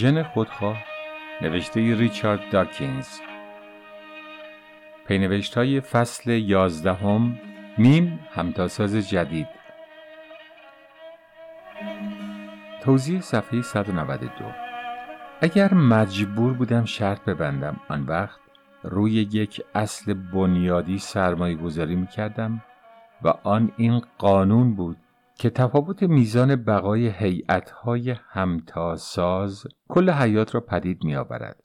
ژن خودخواه نوشته ریچارد داکینز. پینوشت های فصل یازدهم میم همتاساز جدید. توضیح صفحه 192 اگر مجبور بودم شرط ببندم آن وقت روی یک اصل بنیادی سرمایه گذاری می و آن این قانون بود که تفاوت میزان بقای هیئت‌های همتاساز کل حیات را پدید می آورد.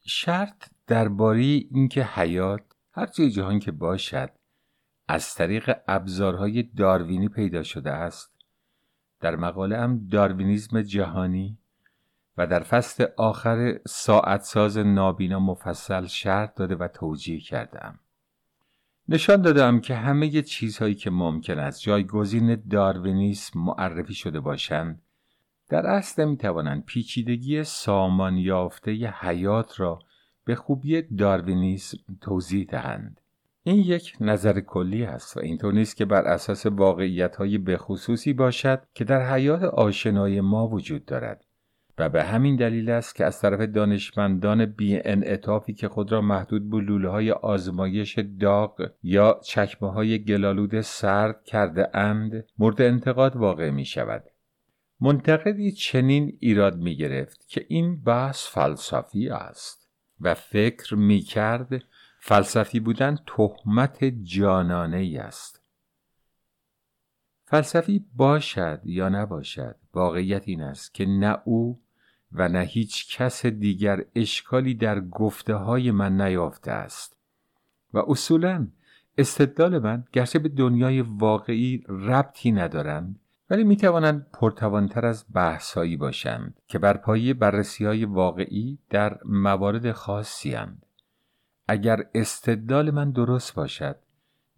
شرط درباره اینکه حیات هر جای جهان که باشد از طریق ابزارهای داروینی پیدا شده است در مقاله هم داروینیزم جهانی و در فصل آخر ساعت ساز نابینا مفصل شرط داده و توجیه کردم. نشان دادم که همه چیزهایی که ممکن است جایگزین داروینیسم معرفی شده باشند در اصل می توانند پیچیدگی سامان یافته ی حیات را به خوبی داروینیسم توضیح دهند. این یک نظر کلی است و اینطور نیست که بر اساس واقعیت های بخصوصی باشد که در حیات آشنای ما وجود دارد. و به همین دلیل است که از طرف دانشمندان بی انعطافی که خود را محدود به لوله های آزمایش داغ یا چکمه های گلالود سرد کرده اند مورد انتقاد واقع می شود. منتقدی چنین ایراد می گرفت که این بحث فلسفی است و فکر می کرد فلسفی بودن تهمت جانانه است. فلسفی باشد یا نباشد واقعیت این است که نه او و نه هیچ کس دیگر اشکالی در گفته های من نیافته است و اصولا استدلال من گرچه به دنیای واقعی ربطی ندارند ولی می توانند پرتوانتر از بحثایی باشند که بر پایه بررسی های واقعی در موارد خاصی هند. اگر استدلال من درست باشد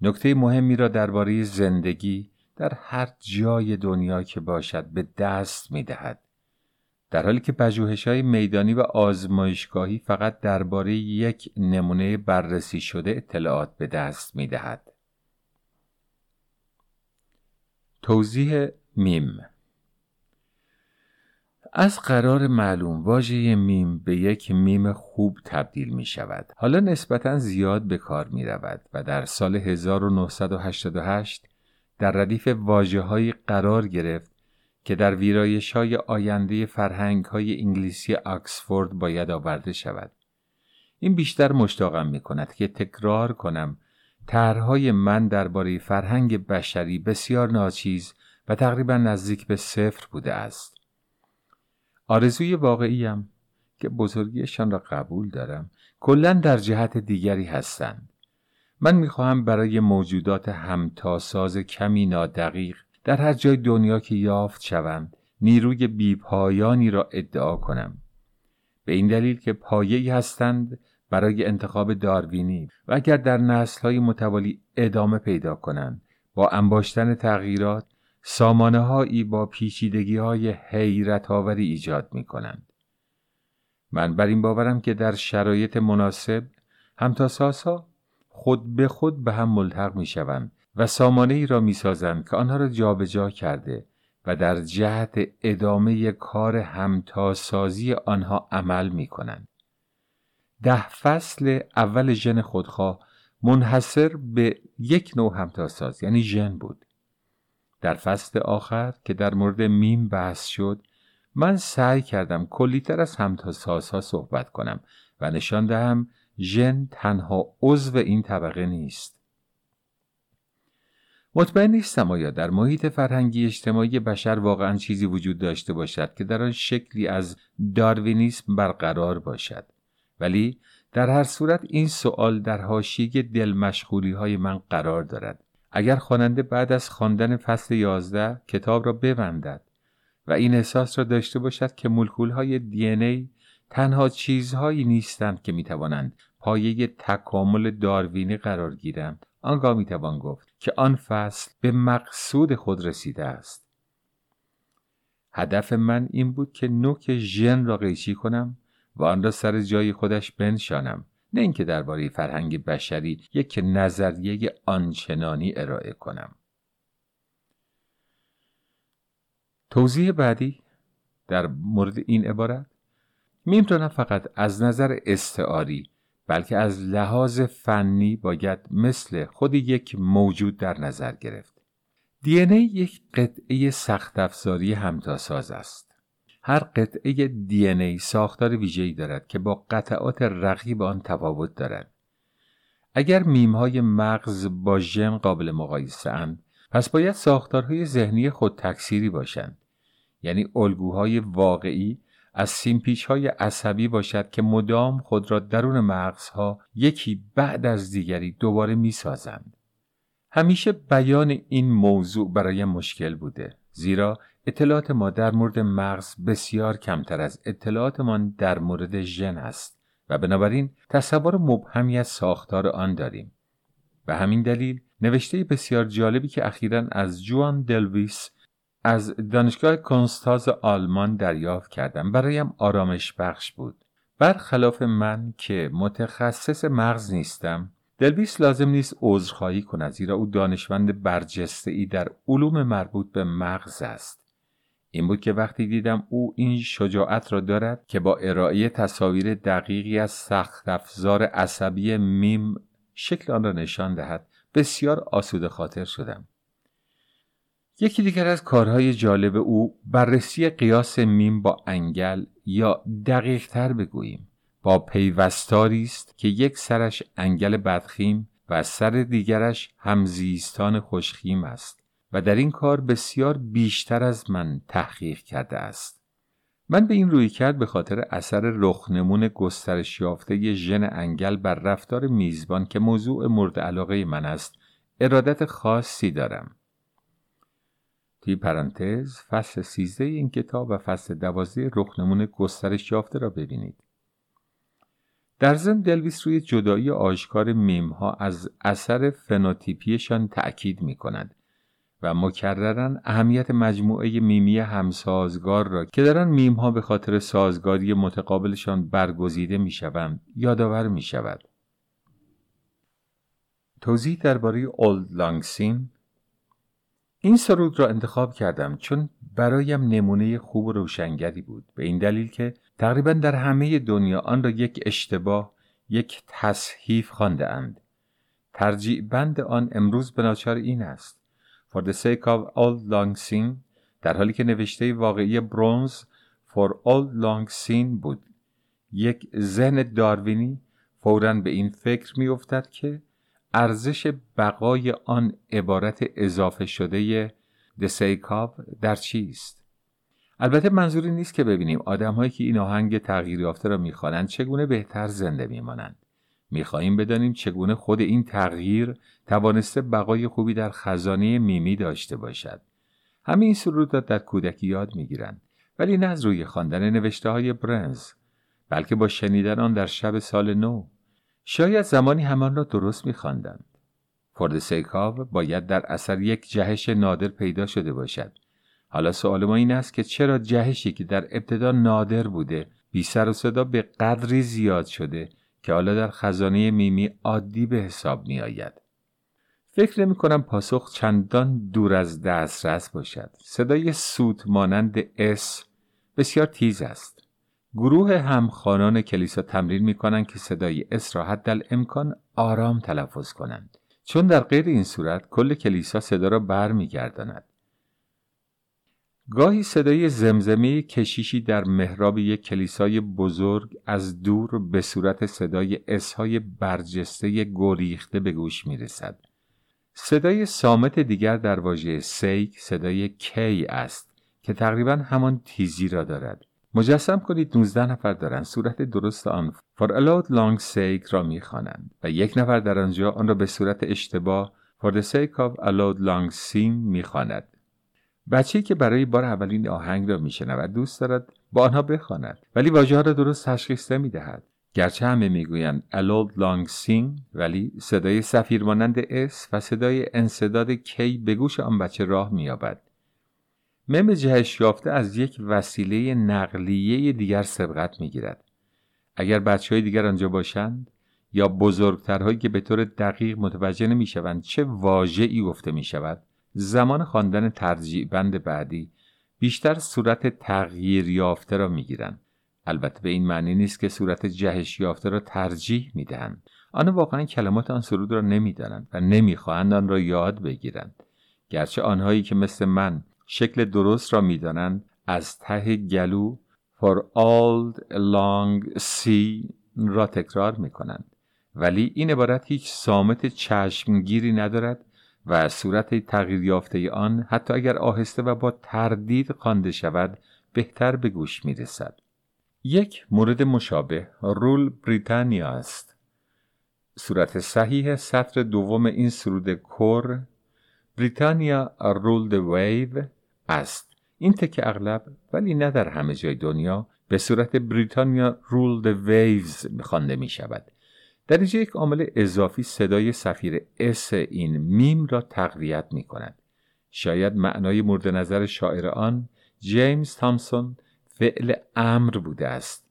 نکته مهمی را درباره زندگی در هر جای دنیا که باشد به دست می دهد در حالی که پژوهش های میدانی و آزمایشگاهی فقط درباره یک نمونه بررسی شده اطلاعات به دست می دهد. توضیح میم از قرار معلوم واژه میم به یک میم خوب تبدیل می شود. حالا نسبتا زیاد به کار می رود و در سال 1988 در ردیف واجه قرار گرفت که در ویرایش های آینده فرهنگ های انگلیسی آکسفورد باید آورده شود. این بیشتر مشتاقم می کند که تکرار کنم طرحهای من درباره فرهنگ بشری بسیار ناچیز و تقریبا نزدیک به صفر بوده است. آرزوی واقعیم که بزرگیشان را قبول دارم کلا در جهت دیگری هستند. من می‌خواهم برای موجودات همتاساز کمی نادقیق در هر جای دنیا که یافت شوند نیروی بیپایانی را ادعا کنم به این دلیل که پایه‌ای هستند برای انتخاب داروینی و اگر در نسل‌های متوالی ادامه پیدا کنند با انباشتن تغییرات سامانه هایی با پیچیدگی های حیرت آوری ایجاد می کنند. من بر این باورم که در شرایط مناسب همتاساسا خود به خود به هم ملحق می شوند و سامانه ای را می سازند که آنها را جابجا کرده و در جهت ادامه کار همتاسازی آنها عمل می کنند. ده فصل اول ژن خودخواه منحصر به یک نوع همتاساز یعنی ژن بود. در فصل آخر که در مورد میم بحث شد من سعی کردم کلیتر از همتاسازها صحبت کنم و نشان دهم ژن تنها عضو این طبقه نیست. مطمئن نیستم آیا در محیط فرهنگی اجتماعی بشر واقعا چیزی وجود داشته باشد که در آن شکلی از داروینیسم برقرار باشد. ولی در هر صورت این سوال در حاشیه دل مشغولی های من قرار دارد. اگر خواننده بعد از خواندن فصل یازده کتاب را ببندد و این احساس را داشته باشد که مولکول های دی ای تنها چیزهایی نیستند که می‌توانند پایه تکامل داروینی قرار گیرند آنگاه می‌توان گفت. که آن فصل به مقصود خود رسیده است. هدف من این بود که نوک ژن را قیچی کنم و آن را سر جای خودش بنشانم نه اینکه درباره فرهنگ بشری یک نظریه آنچنانی ارائه کنم. توضیح بعدی در مورد این عبارت. میم را نه فقط از نظر استعاری بلکه از لحاظ فنی باید مثل خود یک موجود در نظر گرفت. دی ای یک قطعه سخت افزاری همتاساز است. هر قطعه دی ای ساختار ویژه‌ای دارد که با قطعات رقیب آن تفاوت دارد. اگر میم های مغز با ژن قابل مقایسه اند پس باید ساختارهای ذهنی خود تکثیری باشند. یعنی الگوهای واقعی از سیمپیچ های عصبی باشد که مدام خود را درون مغزها یکی بعد از دیگری دوباره می سازند. همیشه بیان این موضوع برای مشکل بوده زیرا اطلاعات ما در مورد مغز بسیار کمتر از اطلاعاتمان در مورد ژن است و بنابراین تصور مبهمی از ساختار آن داریم. به همین دلیل نوشته بسیار جالبی که اخیرا از جوان دلویس از دانشگاه کنستاز آلمان دریافت کردم. برایم آرامش بخش بود. برخلاف من که متخصص مغز نیستم دلیوس لازم نیست عذرخواهی کند زیرا او دانشمند برجسته ای در علوم مربوط به مغز است. این بود که وقتی دیدم او این شجاعت را دارد که با ارائه تصاویر دقیقی از سخت افزار عصبی میم شکل آن را نشان دهد بسیار آسوده خاطر شدم. یکی دیگر از کارهای جالب او بررسی قیاس میم با انگل یا دقیق تر بگوییم. با پیوستاری است که یک سرش انگل بدخیم و سر دیگرش همزیستان خوشخیم است و در این کار بسیار بیشتر از من تحقیق کرده است. من به این روی کرد به خاطر اثر رخنمون گسترش یافته ژن انگل بر رفتار میزبان که موضوع مورد علاقه من است ارادت خاصی دارم. توی پرانتز فصل سیزده این کتاب و فصل دوازده رخنمون گسترش یافته را ببینید در ضمن دلویس روی جدایی آشکار میم ها از اثر فنوتیپیشان تأکید می کند و مکررن اهمیت مجموعه میمی همسازگار را که در آن میم ها به خاطر سازگاری متقابلشان برگزیده می شوند یادآور می شود. توضیح درباره اولد لانگسین این سرود را انتخاب کردم چون برایم نمونه خوب و روشنگری بود. به این دلیل که تقریبا در همه دنیا آن را یک اشتباه یک تصحیف خانده اند ترجیع بند آن امروز به ناچار این است. For the sake of old long seen در حالی که نوشته واقعی برونز For old long seen بود. یک ذهن داروینی فورا به این فکر میافتد که ارزش بقای آن عبارت اضافه شده دسیکاو در چیست؟ البته منظوری نیست که ببینیم. آدمهایی که این آهنگ تغییر یافته را می‌خوانند چگونه بهتر زنده میمانند؟ می‌خواهیم بدانیم چگونه خود این تغییر توانسته بقای خوبی در خزانه میمی داشته باشد. همه این سرودات در کودکی یاد می‌گیرند ولی نه از روی خواندن نوشته های برنز بلکه با شنیدن آن در شب سال نو. شاید زمانی همان را درست میخواندند فورد سیکاو باید در اثر یک جهش نادر پیدا شده باشد حالا سوال ما این است که چرا جهشی که در ابتدا نادر بوده بی سر و صدا به قدری زیاد شده که حالا در خزانه میمی عادی به حساب می آید. فکر نمی کنم پاسخ چندان دور از دسترس باشد. صدای سوت مانند S بسیار تیز است. گروه همخوانان کلیسا تمرین می کنند که صدای S را حد امکان آرام تلفظ کنند. چون در غیر این صورت کل کلیسا صدا را بر می گرداند. گاهی صدای زمزمه کشیشی در محراب یک کلیسای بزرگ از دور به صورت صدای S های جسته گریخته به گوش می رسد. صدای صامت دیگر در واژه sake صدای K است که تقریبا همان تیزی را دارد. مجسم کنید 19 نفر دارند صورت درست آن for auld lang syne را می‌خوانند و یک نفر در آنجا آن را به صورت اشتباه for the sake of auld lang syne می‌خواند. بچه‌ای که برای بار اولین آهنگ را میشنود دوست دارد با آنها بخواند ولی واژه را درست تشخیص نمی‌دهد. گرچه همه می‌گویند auld lang syne ولی صدای صفیر مانند S و صدای انسداد K به گوش آن بچه راه مییابد. مم جهش یافته از یک وسیله نقلیه دیگر سبقت می‌گیرد. اگر بچه های دیگر آنجا باشند یا بزرگترهایی که به طور دقیق متوجه نمی‌شوند چه واژه‌ای گفته می شود زمان خواندن ترجیع بند بعدی بیشتر صورت تغییر یافته را می‌گیرند. البته به این معنی نیست که صورت جهش یافته را ترجیح می‌دهند. آنها واقعا کلمات آن سرود را نمی‌دانند و نمی‌خواهند آن را یاد بگیرند. گرچه آنهایی که مثل من شکل درست را می‌دانند از ته گلو for all long sea را تکرار می کنند ولی این عبارت هیچ سامت چشمگیری ندارد و صورت تغییر یافته آن حتی اگر آهسته و با تردید خوانده شود بهتر به گوش می رسد. یک مورد مشابه رول بریتانیا است. صورت صحیح سطر دوم این سرود کر Britannia rule the waves است. این تکه اغلب ولی نه در همه جای دنیا به صورت Britannia rules the waves خوانده می شود. در اینجا یک عامل اضافی صدای صفیر S این میم را تقویت می کند. شاید معنای مورد نظر شاعر آن جیمز تامسون فعل امر بوده است.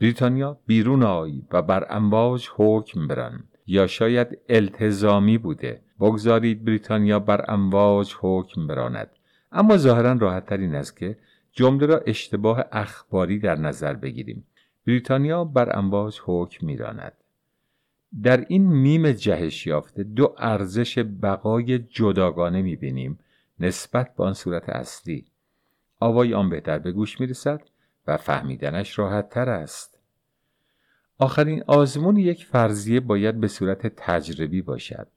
بریتانیا بیرون آی و بر امواج حکم بران یا شاید التزامی بوده بگذارید بریتانیا بر امواج حکم براند اما ظاهرا راحت این است که جمله را اشتباه اخباری در نظر بگیریم. بریتانیا بر امواج حکم میراند. در این میم جهش یافته دو ارزش بقای جداگانه می‌بینیم نسبت به آن صورت اصلی. آوای آن بهتر به گوش می‌رسد و فهمیدنش راحت تر است. آخرین آزمون یک فرضیه باید به صورت تجربی باشد.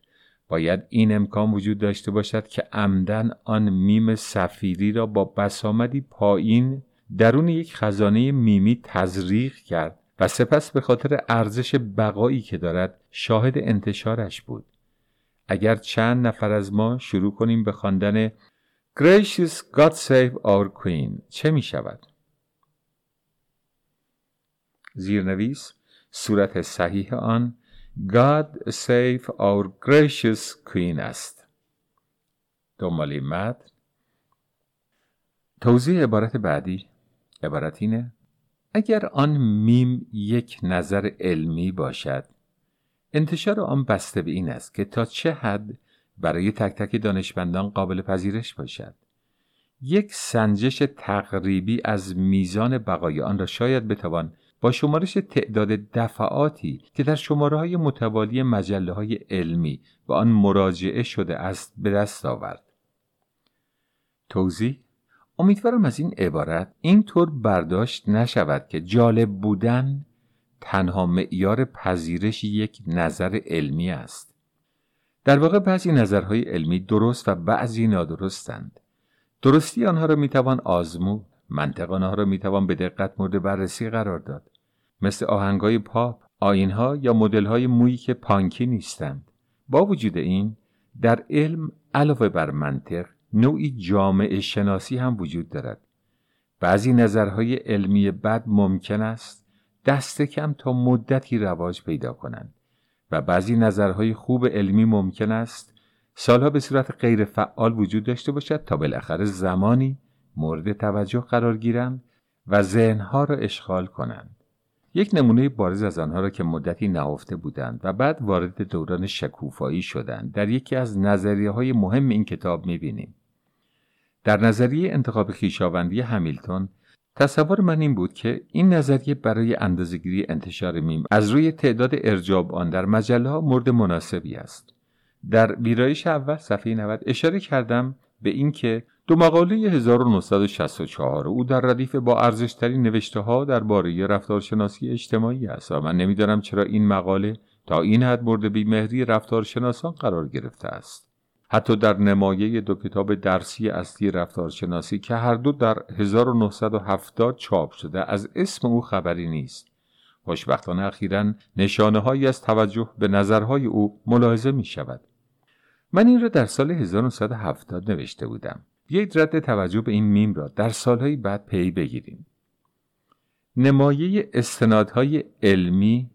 باید این امکان وجود داشته باشد که عمدن آن میم سفیری را با بسامدی پایین درون یک خزانه میمی تزریق کرد و سپس به خاطر ارزش بقایی که دارد شاهد انتشارش بود اگر چند نفر از ما شروع کنیم به خواندن Gracious God Save Our Queen چه می شود؟ زیرنویس صورت صحیح آن God save our gracious queen است. دنبالی مد توضیح عبارت بعدی. عبارت اینه اگر آن میم یک نظر علمی باشد انتشار آن بسته به این است که تا چه حد برای تک تک دانشمندان قابل پذیرش باشد. یک سنجش تقریبی از میزان بقای آن را شاید بتوان با شمارش تعداد دفعاتی که در شماره های متوالی مجله های علمی به آن مراجعه شده است به دست آورد. توضیح امیدوارم از این عبارت اینطور برداشت نشود که جالب بودن تنها معیار پذیرش یک نظر علمی است. در واقع بعضی نظرهای علمی درست و بعضی نادرستند. درستی آنها را می‌توان آزمود، منطق آنها را می‌توان به دقت مورد بررسی قرار داد. مثل آهنگای پاپ، آینها یا مدلهای مویی که پانکی نیستند. با وجود این در علم علاوه بر منطق نوعی جامعه شناسی هم وجود دارد. بعضی نظرهای علمی بد ممکن است دست کم تا مدتی رواج پیدا کنند و بعضی نظرهای خوب علمی ممکن است سالها به صورت غیر فعال وجود داشته باشد تا بالاخره زمانی مورد توجه قرار گیرند و ذهنها را اشغال کنند. یک نمونه بارز از آنها را که مدتی نهفته بودند و بعد وارد دوران شکوفایی شدند در یکی از نظریه های مهم این کتاب می‌بینیم. در نظریه انتخاب خیشاوندی همیلتون تصور من این بود که این نظریه برای اندازگیری انتشار میم از روی تعداد ارجاب آن در مجله ها مورد مناسبی است. در ویرایش اول صفحه 90 اشاره کردم به اینکه دو مقاله 1964 او در ردیف با ارزشترین نوشته ها درباره رفتارشناسی اجتماعی است و من نمی‌دانم چرا این مقاله تا این حد مورد بیمهری رفتارشناسان قرار گرفته است. حتی در نمایه دو کتاب درسی اصلی رفتارشناسی که هر دو در 1970 چاپ شده از اسم او خبری نیست. خوشبختانه اخیرا نشانه هایی از توجه به نظرهای او ملاحظه می شود من این را در سال 1970 نوشته بودم. بیایید رد توجه به این میم را در سالهای بعد پی بگیریم نمایه استنادهای علمی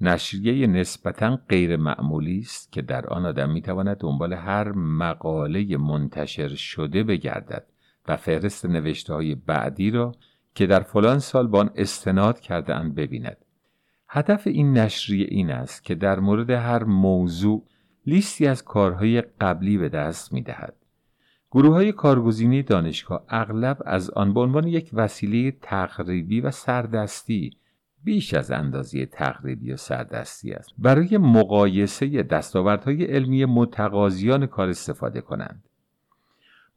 نشریه نسبتا غیر معمولی است که در آن آدم می‌تواند دنبال هر مقاله منتشر شده بگردد و فهرست نوشته های بعدی را که در فلان سال به آن استناد کرده اند ببیند هدف این نشریه این است که در مورد هر موضوع لیستی از کارهای قبلی به دست می دهد. گروه های کارگزینی دانشگاه اغلب از آن به عنوان یک وسیله تقریبی و سردستی بیش از اندازه تقریبی و سردستی است برای مقایسه دستاوردهای علمی متقاضیان کار استفاده کنند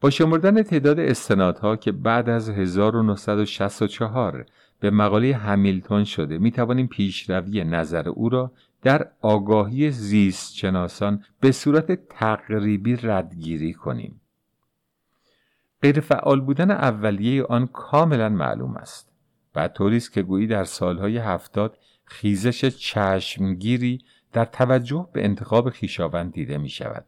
با شمردن تعداد استنادها که بعد از 1964 به مقاله همیلتون شده می توانیم پیشروی نظر او را در آگاهی زیست شناسان به صورت تقریبی ردگیری کنیم. غیرفعال بودن اولیه آن کاملا معلوم است. و طوری است که گویی در سالهای هفتاد خیزش چشمگیری در توجه به انتخاب خیشاوند دیده می شود.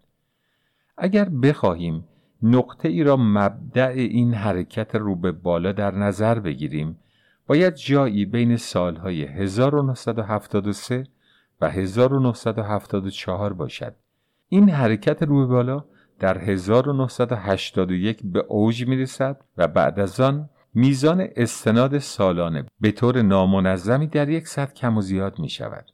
اگر بخواهیم نقطه ای را مبدع این حرکت رو به بالا در نظر بگیریم باید جایی بین سالهای 1973 و 1974 باشد. این حرکت رو به بالا در 1981 به اوج می رسد و بعد از آن میزان استناد سالانه به طور نامنظمی در یک سطح کم و زیاد می شود.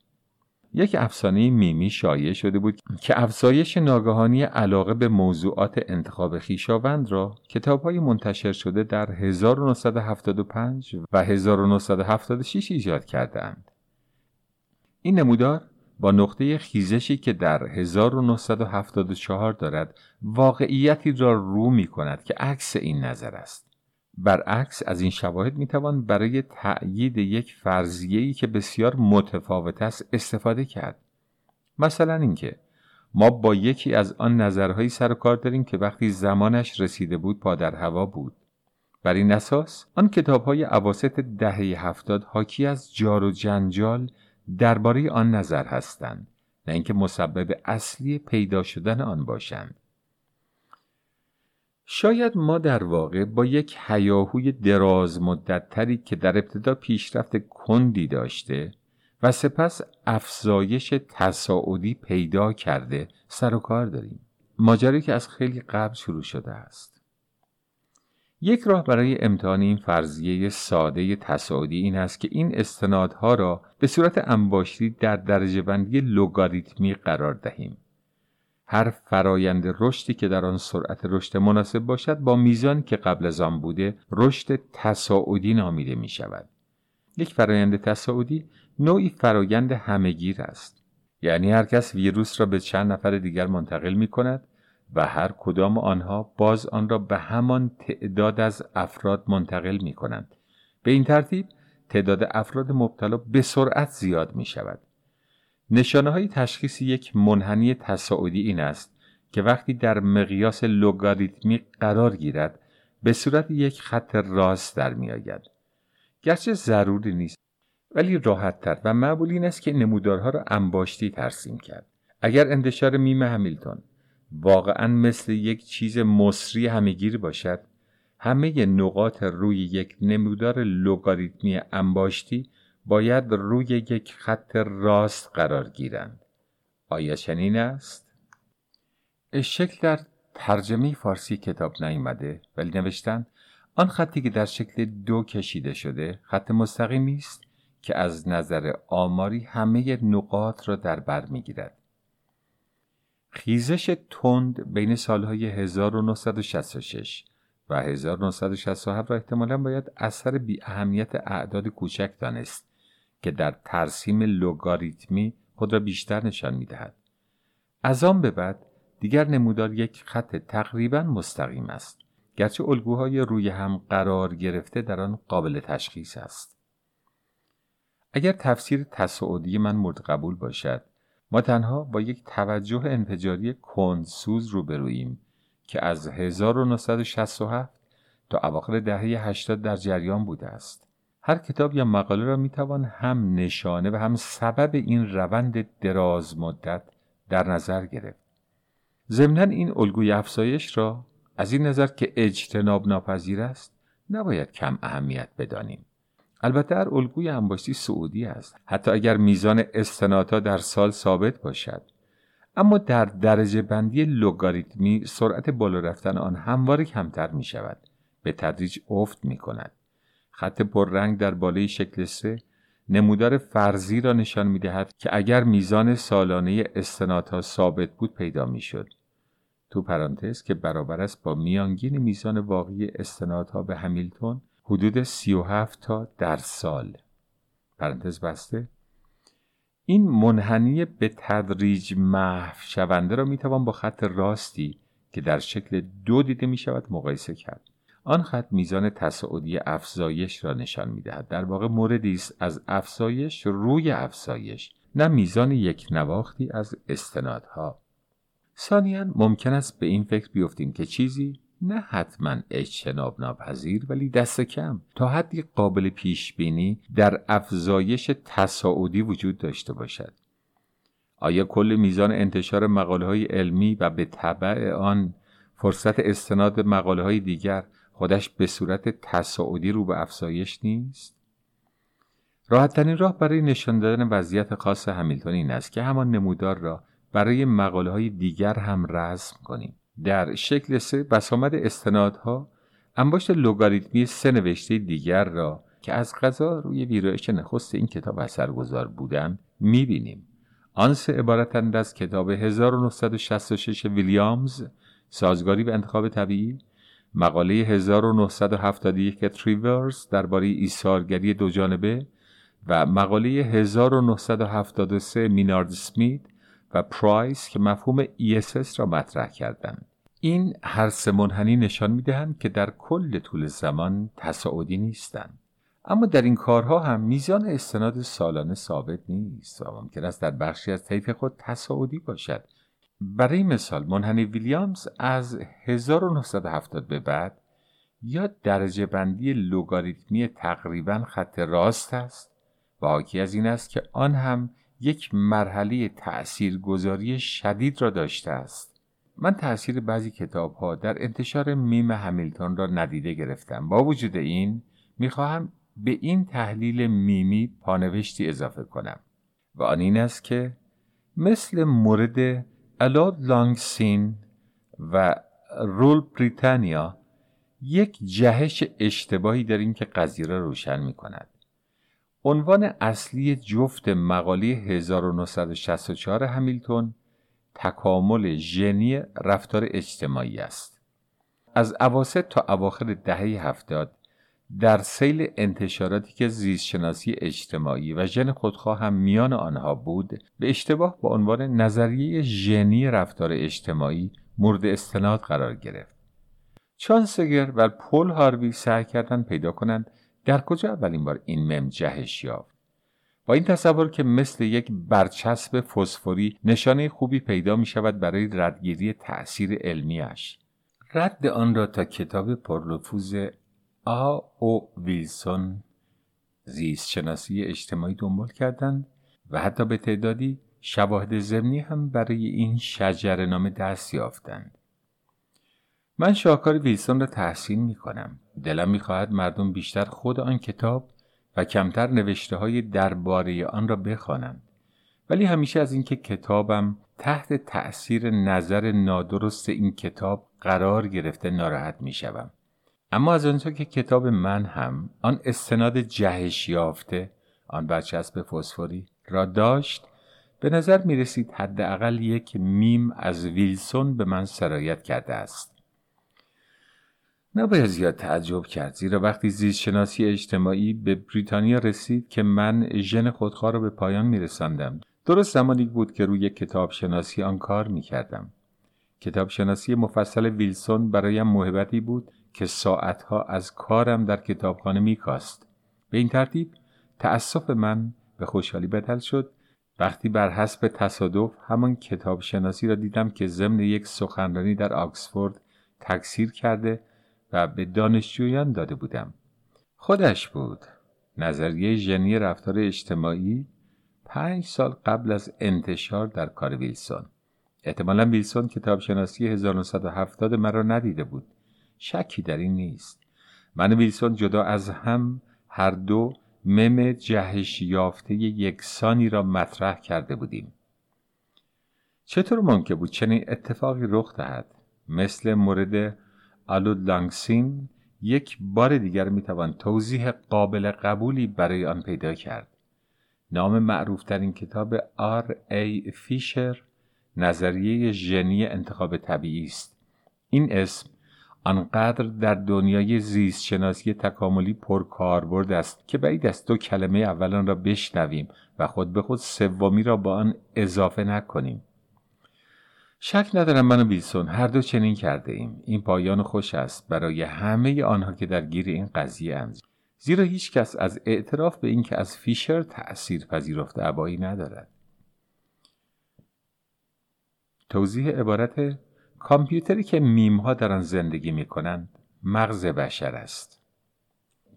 یک افسانه میمی شایع شده بود که افزایش ناگهانی علاقه به موضوعات انتخاب خیشاوند را کتاب های منتشر شده در 1975 و 1976 ایجاد کردند. این نمودار با نقطه خیزشی که در 1974 دارد واقعیتی را رو می کند که عکس این نظر است. برعکس از این شواهد می‌توان برای تأیید یک فرضیه‌ای که بسیار متفاوت است استفاده کرد مثلا اینکه ما با یکی از آن نظرهایی سر و کار داریم که وقتی زمانش رسیده بود پا در هوا بود بر این اساس آن کتاب های عواست دهه هفتاد حاکی از جار و جنجال درباره آن نظر هستند نه اینکه مسبب اصلی پیدا شدن آن باشند. شاید ما در واقع با یک حیاهوی دراز مدت تری که در ابتدا پیشرفت کندی داشته و سپس افزایش تصاعدی پیدا کرده سر و کار داریم. ماجرایی که از خیلی قبل شروع شده است. یک راه برای امتحان این فرضیه ساده تصاعدی این است که این استنادها را به صورت انباشتی در درجه بندی لوگاریتمی قرار دهیم هر فرایند رشدی که در آن سرعت رشد مناسب باشد با میزان که قبل از آن بوده رشد تصاعدی نامیده می شود. یک فرایند تصاعدی نوعی فرایند همهگیر است. یعنی هر کس ویروس را به چند نفر دیگر منتقل می کند و هر کدام آنها باز آن را به همان تعداد از افراد منتقل می کنند. به این ترتیب تعداد افراد مبتلا به سرعت زیاد می شود. نشانه های تشخیص یک منحنی تصاعدی این است که وقتی در مقیاس لوگاریتمی قرار گیرد به صورت یک خط راست در می آید. گرچه ضروری نیست ولی راحت تر و معمول این است که نمودارها را انباشتی ترسیم کرد. اگر انتشار میم همیلتون واقعا مثل یک چیز مصری همهگیر باشد. همه نقاط روی یک نمودار لوگاریتمی انباشتی باید روی یک خط راست قرار گیرند. آیا چنین است؟ شکل در ترجمه فارسی کتاب نیامده ولی نوشتن آن خطی که در شکل دو کشیده شده خط مستقیمی است که از نظر آماری همه نقاط را در بر می‌گیرد. خیزش تند بین سالهای 1966 و 1967 را احتمالا باید اثر بی اهمیت اعداد کوچک دانست که در ترسیم لوگاریتمی خود را بیشتر نشان می دهد. از آن به بعد دیگر نمودار یک خط تقریبا مستقیم است گرچه الگوهای روی هم قرار گرفته در آن قابل تشخیص است اگر تفسیر تصاعدی من مورد قبول باشد ما تنها با یک توجه انفجاری کندسوز روبروییم که از 1967 تا اواخر دهه 80 در جریان بوده است هر کتاب یا مقاله را می‌توان هم نشانه و هم سبب این روند دراز مدت در نظر گرفت. ضمنا این الگوی افزایش را از این نظر که اجتناب ناپذیر است نباید کم اهمیت بدانیم. البته هر الگوی انباشتی سعودی است. حتی اگر میزان استنادها در سال ثابت باشد. اما در درجه بندی لوگاریتمی سرعت بالا رفتن آن همواره کمتر می شود به تدریج افت می کند خط پررنگ در بالای شکل سه نمودار فرضی را نشان می دهد که اگر میزان سالانه استنادها ثابت بود پیدا می شد. تو پرانتز که برابر است با میانگین میزان واقعی استنادها به همیلتون حدود 37 تا در سال. پرانتز بسته. این منحنی به تدریج محو شونده را می‌توان با خط راستی که در شکل دو دیده می شود مقایسه کرد. آن خط میزان تصاعدی افزایش را نشان می دهد در واقع موردی است از افزایش روی افزایش نه میزان یک نواختی از استنادها. ثانیا ممکن است به این فکر بیفتیم که چیزی نه حتما اجتناب ناپذیر ولی دست کم تا حدی قابل پیش بینی در افزایش تصاعدی وجود داشته باشد آیا کل میزان انتشار مقاله های علمی و به طبع آن فرصت استناد مقاله های دیگر خودش به صورت تصاعدی رو به افزایش نیست؟ راحتترین راه برای نشان دادن وضعیت خاص همیلتون این است که همان نمودار را برای مقاله های دیگر هم رسم کنیم. در شکل سه بسامد استنادها انباشت لوگاریتمی سه نوشته دیگر را که از غذا روی ویرایش نخست این کتاب اثرگذار بودند می‌بینیم. آن سه عبارتند از کتاب 1966 ویلیامز سازگاری به انتخاب طبیعی مقاله 1971 تریورز درباره ایثارگری دو جانبه و مقاله 1973 مینارد سمیت و پرایس که مفهوم ESS را مطرح کردند. این هر سه منحنی نشان می‌دهند که در کل طول زمان تصاعدی نیستند. اما در این کارها هم میزان استناد سالانه ثابت نیست. و ممکن است در بخشی از طیف خود تصاعدی باشد. برای مثال منحنی ویلیامز از 1970 به بعد یا درجه بندی لوگاریتمی تقریبا خط راست است و حاکی از این است که آن هم یک مرحله تأثیرگذاری شدید را داشته است. من تأثیر بعضی کتاب ها در انتشار میم همیلتون را ندیده گرفتم با وجود این می‌خواهم به این تحلیل میمی پانوشتی اضافه کنم و آن این است که مثل مورد الاد لانگسین و رول بریتانیا یک جهش اشتباهی این که قضیه را روشن می کند. عنوان اصلی جفت مقاله 1964 همیلتون تکامل ژنی رفتار اجتماعی است. از اواسط تا اواخر دهه هفتاد در سیل انتشاراتی که زیستشناسی اجتماعی و ژن خودخواه هم میان آنها بود به اشتباه با عنوان نظریه ژنی رفتار اجتماعی مورد استناد قرار گرفت چانسگر و پل هاروی سعی کردند پیدا کنند در کجا اولین بار این مم جهش یافت با این تصور که مثل یک برچسب فسفوری نشانه خوبی پیدا می شود برای ردگیری تأثیر علمیش رد آن را تا کتاب پرلفوز آ او ویلسون زیست شناسی اجتماعی دنبال کردند و حتی به تعدادی شواهد زمینی هم برای این شجر نامه دست یافتند. من شاهکار ویلسون را تحسین می کنم. دلم می خواهد مردم بیشتر خود آن کتاب و کمتر نوشته های درباره آن را بخوانند. ولی همیشه از اینکه کتابم تحت تأثیر نظر نادرست این کتاب قرار گرفته ناراحت می شوم. اما از آنجا که کتاب من هم آن استناد جهش یافته آن برچسب فسفوری را داشت به نظر می رسید حداقل یک میم از ویلسون به من سرایت کرده است نباید زیاد تعجب کرد زیرا وقتی زیست شناسی اجتماعی به بریتانیا رسید که من ژن خودخواه را به پایان می رسندم. درست زمانی بود که روی کتاب شناسی آن کار می کردم. کتاب شناسی مفصل ویلسون برایم محبتی بود که ساعتها از کارم در کتابخانه میکاست به این ترتیب تأسف من به خوشحالی بدل شد وقتی بر حسب تصادف همان کتاب شناسی را دیدم که ضمن یک سخنرانی در آکسفورد تکثیر کرده و به دانشجویان داده بودم. خودش بود. نظریه ژنی رفتار اجتماعی پنج سال قبل از انتشار در کار ویلسون. احتمالا ویلسون کتاب شناسی 1970 مرا ندیده بود. شکی در این نیست. من ویلسون جدا از هم هر دو مم جهش یافته یکسانی را مطرح کرده بودیم. چطور ممکن بود چنین اتفاقی رخ دهد؟ مثل مورد آلود لانگسین یک بار دیگر می‌توان توضیح قابل قبولی برای آن پیدا کرد. نام معروف این کتاب آر ای فیشر نظریه ژنی انتخاب طبیعی است. این اسم آنقدر در دنیای زیست شناسی تکاملی کاربرد است که بعید است دو کلمه اول را بشنویم و خود به خود سومی را با آن اضافه نکنیم. شک ندارم من و بیلسون هر دو چنین کرده ایم. این پایان خوش است برای همه آنها که در گیر این قضیه اند. زیرا هیچ کس از اعتراف به اینکه از فیشر تأثیر پذیرفته ابایی ندارد. توضیح عبارت کامپیوتری که میم ها در آن زندگی می کنند مغز بشر است.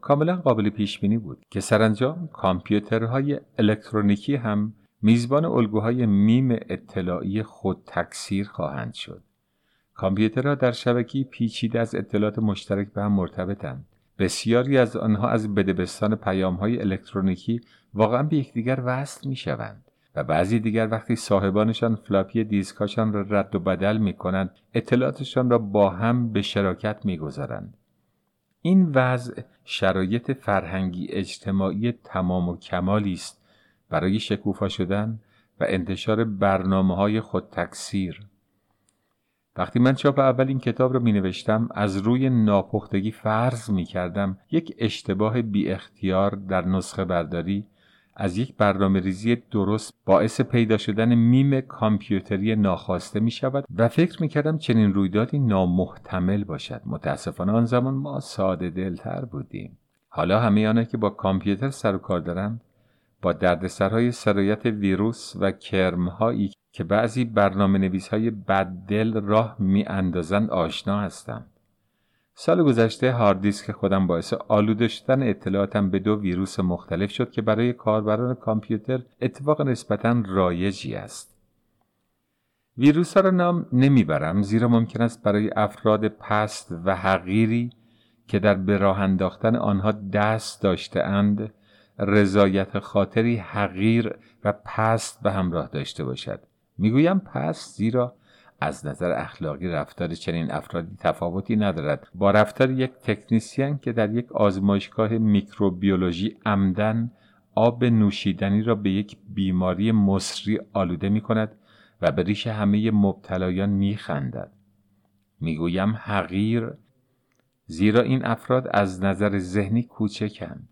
کاملا قابل پیش بینی بود که سرانجام کامپیوترهای الکترونیکی هم میزبان الگوهای میم اطلاعی خود تکثیر خواهند شد کامپیوترها در شبکه ای پیچیده از اطلاعات مشترک به هم مرتبطند بسیاری از آنها از بده بستان پیام های الکترونیکی واقعا به یکدیگر وصل می شوند و بعضی دیگر وقتی صاحبانشان فلاپی دیسک هاشان را رد و بدل می کنند اطلاعاتشان را با هم به شراکت می گذارند. این وضع شرایط فرهنگی اجتماعی تمام و کمالی است برای شکوفا شدن و انتشار برنامه های خود تکثیر وقتی من چاپ اول این کتاب رو می نوشتم از روی ناپختگی فرض می کردم یک اشتباه بی اختیار در نسخه برداری از یک برنامه ریزی درست باعث پیدا شدن میم کامپیوتری ناخواسته می شود و فکر می کردم چنین رویدادی نامحتمل باشد. متاسفانه آن زمان ما ساده دلتر بودیم. حالا همه آنها که با کامپیوتر سر و کار دارند با دردسرهای سرایت ویروس و کرمهایی که بعضی برنامه نویس های بددل راه می اندازند آشنا هستم. سال گذشته هارد دیسک خودم باعث آلوده شدن اطلاعاتم به دو ویروس مختلف شد که برای کاربران کامپیوتر اتفاق نسبتا رایجی است. ویروس ها را نام نمی‌برم زیرا ممکن است برای افراد پست و حقیری که در براه انداختن آنها دست داشته اند رضایت خاطری حقیر و پست به همراه داشته باشد می‌گویم پست زیرا از نظر اخلاقی رفتار چنین افرادی تفاوتی ندارد با رفتار یک تکنیسیان که در یک آزمایشگاه میکروبیولوژی عمدن آب نوشیدنی را به یک بیماری مصری آلوده می کند و به ریش همه مبتلایان می خندد. می‌گویم حقیر زیرا این افراد از نظر ذهنی کوچکند.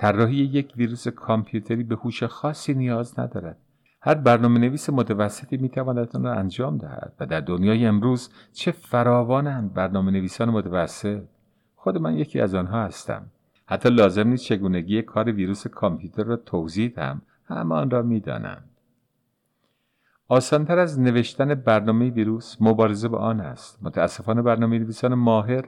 طراحی یک ویروس کامپیوتری به هوش خاصی نیاز ندارد. هر برنامه نویس متوسطی می تواند آن را انجام دهد و در دنیای امروز چه فراوانند برنامه نویسان متوسط. خود من یکی از آنها هستم. حتی لازم نیست چگونگی کار ویروس کامپیوتر را توضیح دهم. همه آن را می‌دانند. آسانتر از نوشتن برنامه ویروس مبارزه با آن است. متاسفانه برنامه نویسان ماهر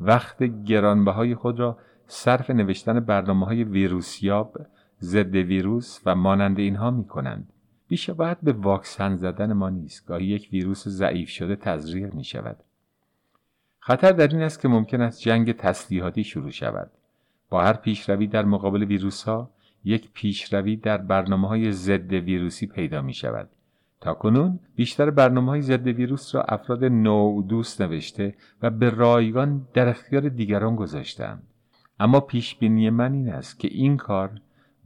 وقت گرانبهای خود را صرف نوشتن برنامه های ویروسیاب ضد ویروس و مانند اینها می کنند بیش باید به واکسن زدن ما نیست. گاهی یک ویروس ضعیف شده تزریق می شود خطر در این است که ممکن است جنگ تسلیحاتی شروع شود. با هر پیشروی در مقابل ویروس ها یک پیشروی در برنامه های ضد ویروسی پیدا می شود تا کنون بیشتر برنامه های ضد ویروس را افراد نو دوست نوشته و به رایگان در اختیار دیگران گذاشتند اما پیش بینی من این است که این کار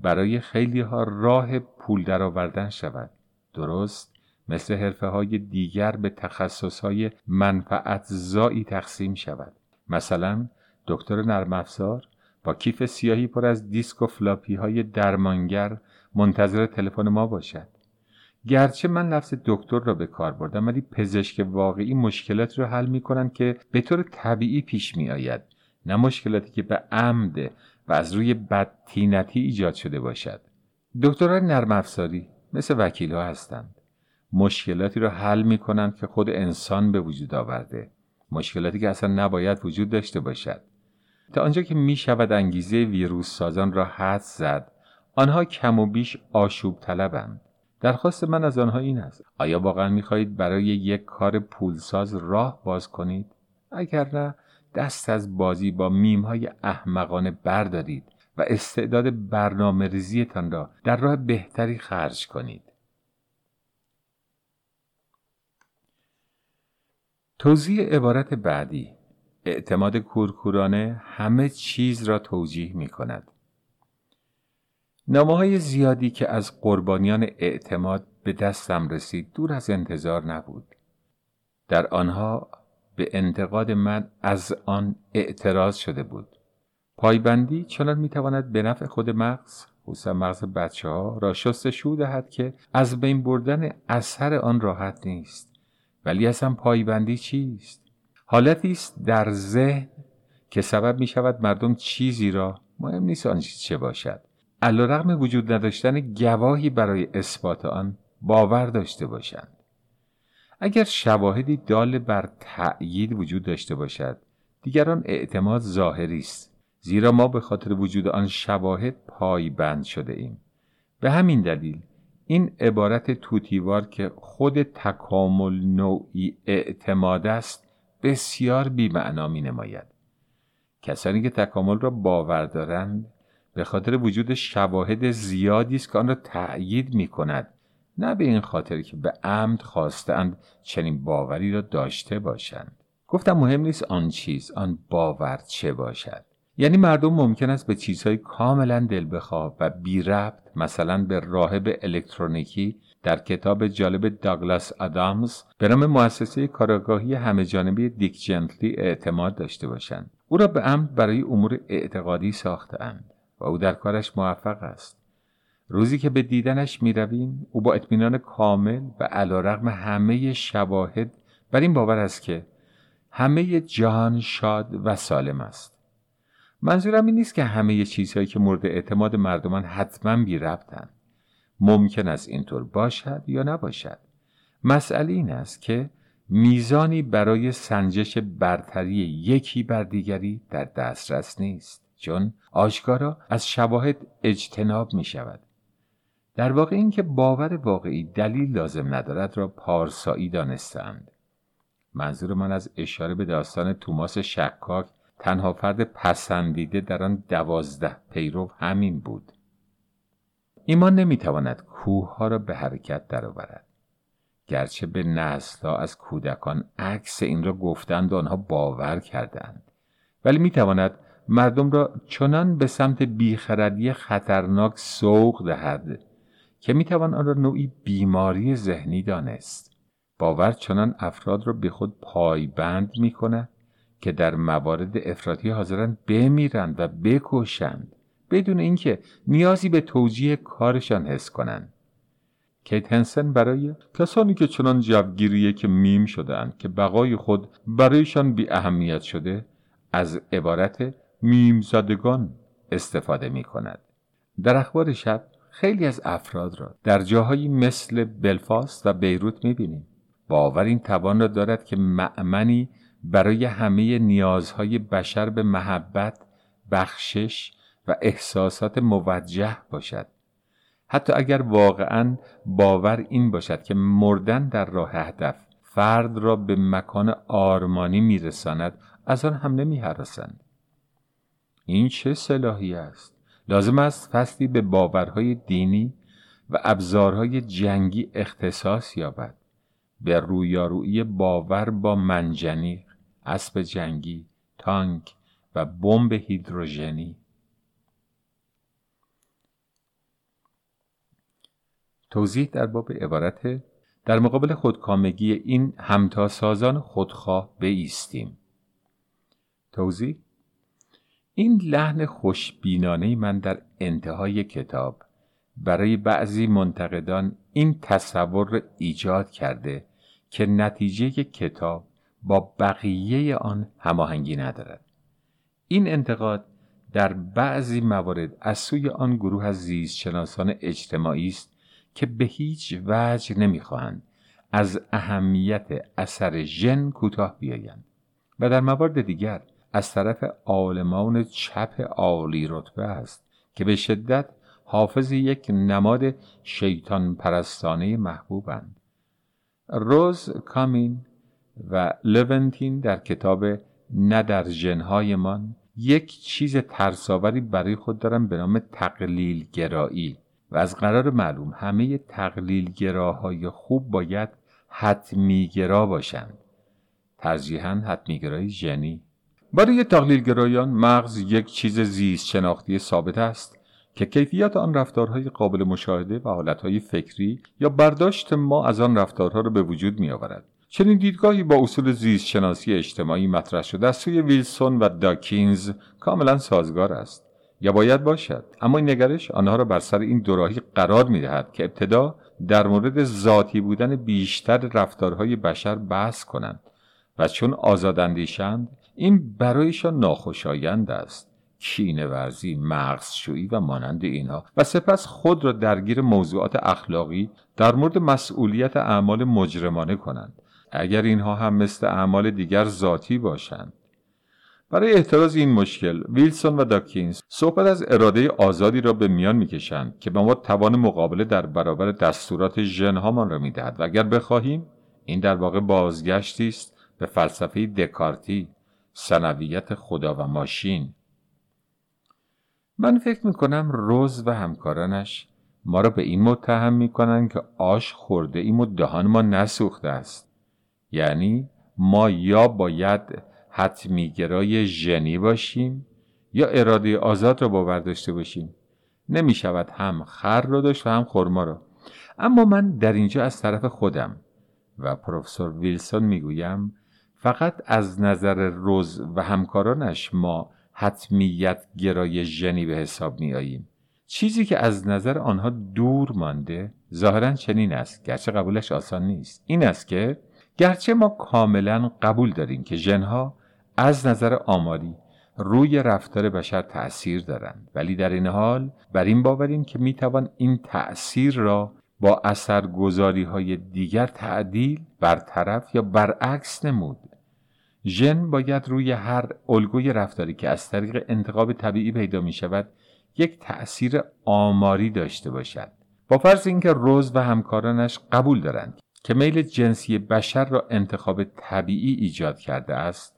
برای خیلی ها راه پول درآوردن شود. درست؟ مثل حرفه های دیگر به تخصص های منفعت زایی تقسیم شود. مثلا دکتر نرم افزار با کیف سیاهی پر از دیسک و فلاپی های درمانگر منتظر تلفن ما باشد. گرچه من لفظ دکتر را به کار بردم ولی پزشک واقعی مشکلات را حل می کنند که به طور طبیعی پیش می آید نه مشکلاتی که به عمد و از روی بدتینتی ایجاد شده باشد. دکتران نرم افزاری مثل وکیل ها هستند. مشکلاتی را حل می کنند که خود انسان به وجود آورده. مشکلاتی که اصلا نباید وجود داشته باشد. تا آنجا که می شود انگیزه ویروس سازان را حد زد آنها کم و بیش آشوب طلبند. درخواست من از آنها این است. آیا واقعا می خواهید برای یک کار پولساز راه باز کنید؟ اگر نه دست از بازی با میم های احمقانه بردارید و استعداد برنامه ریزیتان را در راه بهتری خرج کنید. توضیح عبارت بعدی اعتماد کورکورانه همه چیز را توجیه می کند. نامه های زیادی که از قربانیان اعتماد به دستم رسید دور از انتظار نبود در آنها به انتقاد من از آن اعتراض شده بود. پایبندی چنان می‌تواند به نفع خود مغز خصوصا مغز بچه ها را شستشو دهد که از بین بردن اثر آن راحت نیست. ولی اصلا پایبندی چیست؟ حالتی است در ذهن که سبب می شود مردم چیزی را مهم نیست آن چیز چه باشد علیرغم وجود نداشتن گواهی برای اثبات آن باور داشته باشند. اگر شواهدی دال بر تأیید وجود داشته باشد دیگران اعتماد ظاهری است. زیرا ما به خاطر وجود آن شواهد پایبند شده ایم. به همین دلیل این عبارت توتیوار که خود تکامل نوعی اعتماد است بسیار بیمعنا می نماید کسانی که تکامل را باور دارند به خاطر وجود شواهد زیادی است که آن را تأیید می کند نه به این خاطر که به عمد خواستند چنین باوری را داشته باشند. گفتم مهم نیست آن چیز آن باور چه باشد. یعنی مردم ممکن است به چیزهای کاملا دل بخواه و بی ربط مثلا به راهب الکترونیکی در کتاب جالب داگلاس آدامز به نام مؤسسه همه جانبی دیک جنتلی اعتماد داشته باشند. او را به عمد برای امور اعتقادی ساختهاند و او در کارش موفق است. روزی که به دیدنش می رویم او با اطمینان کامل و علیرغم همه شواهد بر این باور است که همه جهان شاد و سالم است. منظورم این نیست که همه چیزهایی که مورد اعتماد مردمان حتما بی ربطن. ممکن است اینطور باشد یا نباشد. مسئله این است که میزانی برای سنجش برتری یکی بر دیگری در دسترس نیست چون آشکارا از شواهد اجتناب می شود در واقع اینکه باور واقعی دلیل لازم ندارد را پارسایی دانستند. منظور من از اشاره به داستان توماس شکاک تنها فرد پسندیده در آن دوازده پیرو همین بود. ایمان نمی‌تواند کوه ها را به حرکت درآورد. گرچه به نسلها از کودکان عکس این را گفتند و آنها باور کردند. ولی می‌تواند مردم را چنان به سمت بیخردی خطرناک سوق دهد که می‌توان آن را نوعی بیماری ذهنی دانست باور چنان افراد را به خود پایبند می کند که در موارد افراطی حاضرند بمیرند و بکشند بدون اینکه نیازی به توجیه کارشان حس کنند کیت هنسن برای کسانی که چنان جوگیریه که میم شدند که بقای خود برایشان بی اهمیت شده از عبارت میم زدگان استفاده می کند. در اخبار شب خیلی از افراد را در جاهایی مثل بلفاست و بیروت می‌بینیم. باور این توان را دارد که معمنی برای همه نیازهای بشر به محبت بخشش و احساسات موجه باشد. حتی اگر واقعا باور این باشد که مردن در راه هدف فرد را به مکان آرمانی میرساند از آن هم نمیهراسند این چه صلاحی است؟ لازم است فصلی به باورهای دینی و ابزارهای جنگی اختصاص یابد. به رویارویی باور با منجنیق اسب جنگی تانک و بمب هیدروژنی. توضیح در باب عبارت در مقابل خودکامگی این همتاسازان خودخواه بیستیم. توضیح این لحن خوشبینانه من در انتهای کتاب برای بعضی منتقدان این تصور ایجاد کرده که نتیجه کتاب با بقیه آن هماهنگی ندارد. این انتقاد در بعضی موارد از سوی آن گروه از زیستشناسان اجتماعی است که به هیچ وجه نمی‌خواهند از اهمیت اثر ژن کوتاه بیایند و در موارد دیگر از طرف عالمان چپ عالی رتبه است که به شدت حافظ یک نماد شیطان پرستانه محبوبند. روز کامین و لونتین در کتاب نه در جنهایمان یک چیز ترساوری برای خود دارم به نام تقلیل گرایی و از قرار معلوم همه تقلیل گراهای خوب باید حتمی گرا باشند. ترجیحاً حتمی گرایی ژنی. برای تقلیل گرایان مغز یک چیز زیست شناختی ثابت است که کیفیت آن رفتارهای قابل مشاهده و حالتهای فکری یا برداشت ما از آن رفتارها را به وجود می آورد. چنین دیدگاهی با اصول زیست شناسی اجتماعی مطرح شده از سوی ویلسون و داکینز کاملا سازگار است یا باید باشد اما این نگرش آنها را بر سر این دوراهی قرار می دهد که ابتدا در مورد ذاتی بودن بیشتر رفتارهای بشر بحث کنند و چون آزاداندیشند این برایشان ناخوشایند است. کینه ورزی، مغزشویی و مانند اینها. و سپس خود را درگیر موضوعات اخلاقی در مورد مسئولیت اعمال مجرمانه کنند. اگر اینها هم مثل اعمال دیگر ذاتی باشند. برای احتراز این مشکل ویلسون و داکینز صحبت از اراده آزادی را به میان می‌کشند که به ما توان مقابله در برابر دستورات ژنهامان را می‌دهد. و اگر بخواهیم این در واقع بازگشتی است به فلسفه دکارتی. سنویت خدا و ماشین. من فکر می‌کنم روز و همکارانش ما را به این متهم می‌کنند که آش خورده ایم و دهان ما نسوخته است. یعنی ما یا باید حتمیگرای ژنی باشیم یا اراده آزاد را باور داشته باشیم. نمی شود هم خر را داشت و هم خرما را اما من در اینجا از طرف خودم و پروفسور ویلسون می‌گویم فقط از نظر روز و همکارانش ما حتمیت گرای ژنی به حساب می آییم. چیزی که از نظر آنها دور مانده ظاهرا چنین است گرچه قبولش آسان نیست این است که گرچه ما کاملا قبول داریم که ژنها از نظر آماری روی رفتار بشر تأثیر دارند ولی در این حال بر این باوریم که می‌توان این تأثیر را با اثرگذاری های دیگر تعدیل برطرف یا برعکس نمود ژن باید روی هر الگوی رفتاری که از طریق انتخاب طبیعی پیدا می شود یک تأثیر آماری داشته باشد. با فرض اینکه روز و همکارانش قبول دارند که میل جنسی بشر را انتخاب طبیعی ایجاد کرده است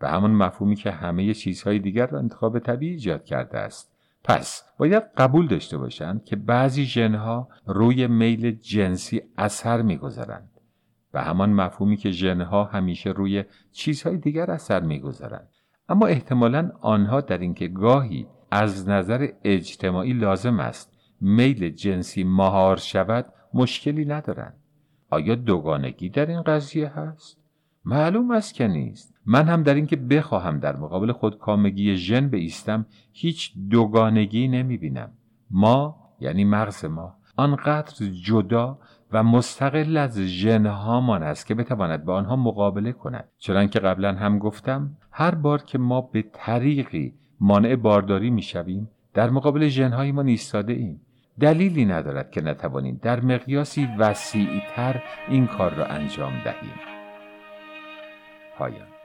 به همان مفهومی که همه چیزهای دیگر را انتخاب طبیعی ایجاد کرده است. پس باید قبول داشته باشند که بعضی ژنها روی میل جنسی اثر می‌گذارند. به همان مفهومی که ژنها همیشه روی چیزهای دیگر اثر می‌گذارند. اما احتمالا آنها در اینکه گاهی از نظر اجتماعی لازم است میل جنسی مهار شود مشکلی ندارند. آیا دوگانگی در این قضیه هست؟ معلوم است که نیست. من هم در اینکه بخواهم در مقابل خودکامگی ژن ایستم هیچ دوگانگی نمی بینم ما یعنی مغز ما آنقدر جدا و مستقل از ژنهامان است که بتواند با آنها مقابله کند. چنانکه قبلا هم گفتم هر بار که ما به طریقی مانع بارداری می‌شویم در مقابل ژنهای ما نیستاده ایم. دلیلی ندارد که نتوانیم در مقیاسی وسیعی تر این کار را انجام دهیم. پایان.